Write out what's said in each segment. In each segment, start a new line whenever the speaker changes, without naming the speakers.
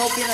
Não opina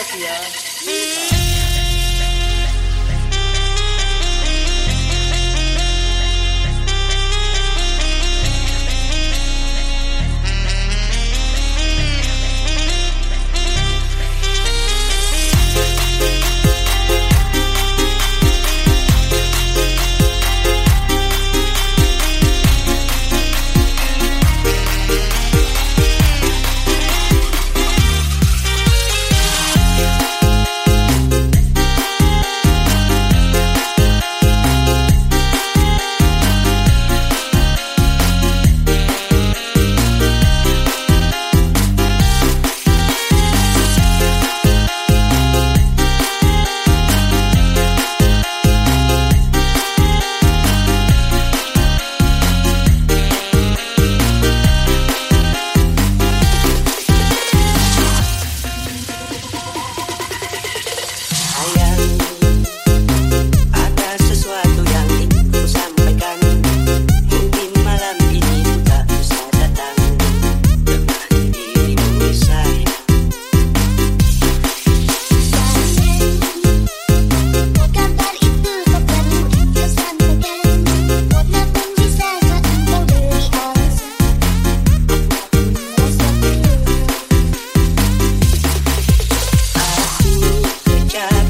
Yeah.